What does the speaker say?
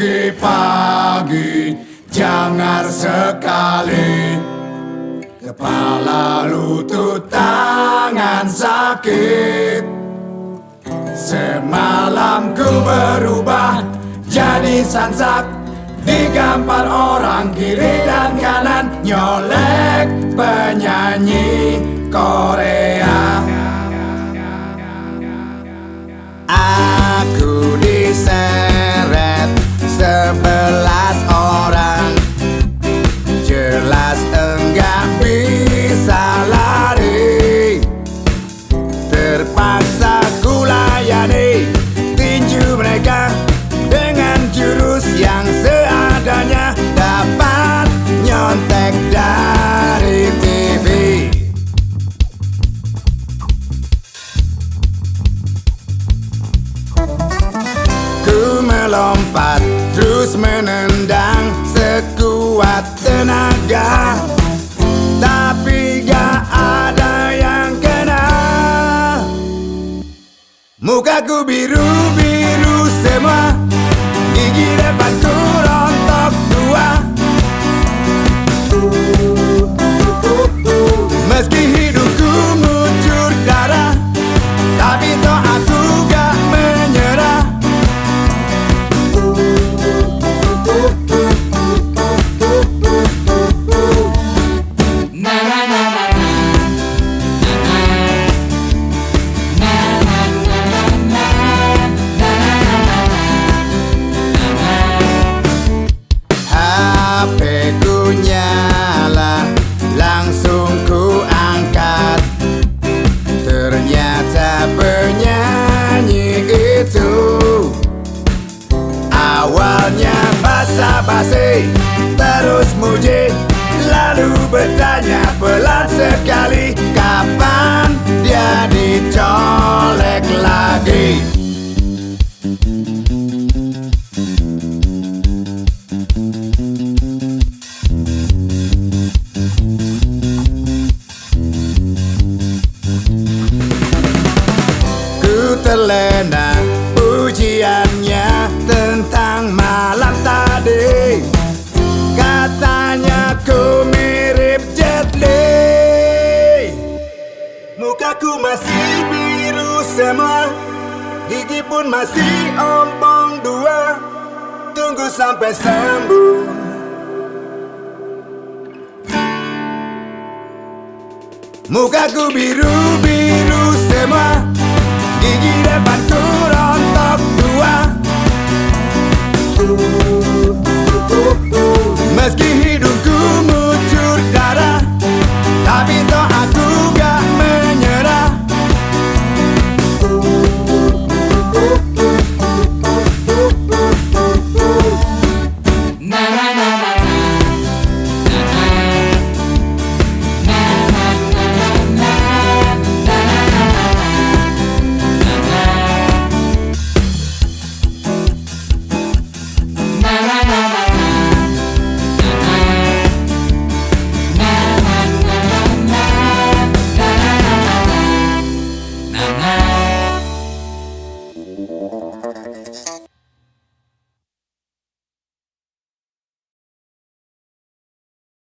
Pagi-pagi Jangan sekali. Kepala lutut tangan sakit Semalam ku berubah Jadi sansak Digampar orang kiri dan kanan Nyolek penyanyi Korea melompat terus menendang sekuat tenaga. Tapi gak ada yang kena. Mukaku biru-biru terlena ujiannya tentang malam tadi. Katanya ku mirip Jet Li. Mukaku masih biru semua Gigi pun masih ompong dua. Tunggu sampai sembuh. Mukaku biru-biru seguiré. Yeah.